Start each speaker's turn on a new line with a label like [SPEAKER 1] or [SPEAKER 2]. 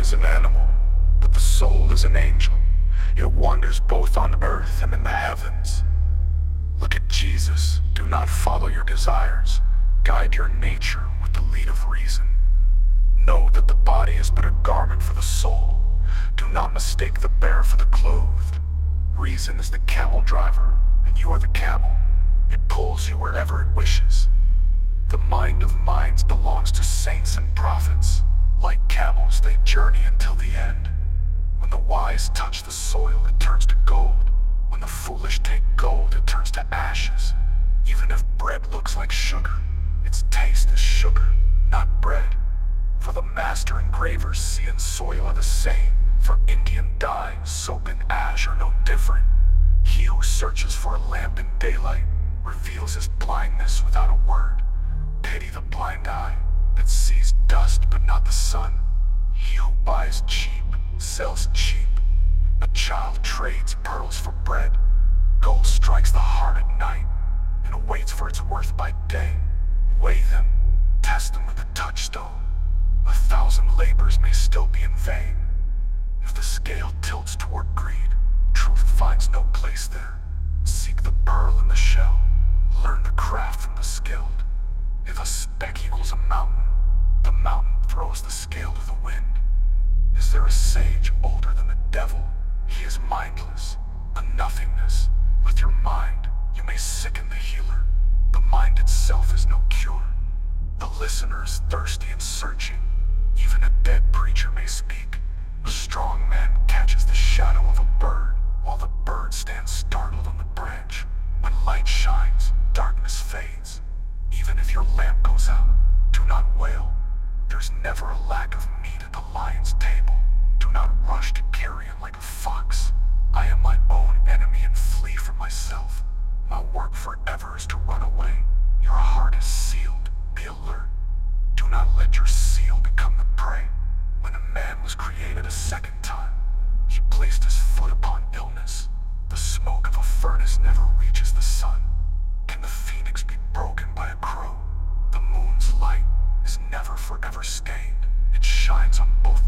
[SPEAKER 1] is an animal, but the soul is an angel. It wanders both on earth and in the heavens. Look at Jesus. Do not follow your desires. Guide your nature with the lead of reason. Know that the body is but a garment for the soul. Do not mistake the bare for the clothed. Reason is the camel driver, and you are the camel. It pulls you wherever it wishes. The mind of minds belongs to saints and prophets. They journey until the end. When the wise touch the soil, it turns to gold. When the foolish take gold, it turns to ashes. Even if bread looks like sugar, its taste is sugar, not bread. For the master engravers, sea and soil are the same. For Indian dye, soap and ash are no different. He who searches for a lamp in daylight reveals his blindness without a word. Pity the blind eye that sees dust but not the sun. Trades pearls for bread. Gold strikes the heart at night and waits for its worth by day. Weigh them, test them with a touchstone. A thousand labors may still be in vain. If the scale tilts toward greed, truth finds no place there. Seek the pearl in the shell. Learn the craft from the skilled. If a speck equals a mountain, the mountain throws the scale to the wind. Is there a sage older than the devil? He is mindless, a nothingness. With your mind, you may sicken the healer. The mind itself is no cure. The listener is thirsty and searching. Even a dead preacher may speak. A strong man catches the shadow of a bird, while the bird stands startled on the branch. When light shines, darkness fades. Even if your lamp goes out, do not wail. There's never a lack of meat at the lion's table. Not rush to carrion like a fox. I am my own enemy and flee from myself. My work forever is to run away. Your heart is sealed. Be alert. Do not let your seal become the prey. When a man was created a second time, he placed his foot upon illness. The smoke of a furnace never reaches the sun. Can the phoenix be broken by a crow? The moon's light is never forever stained. It shines on both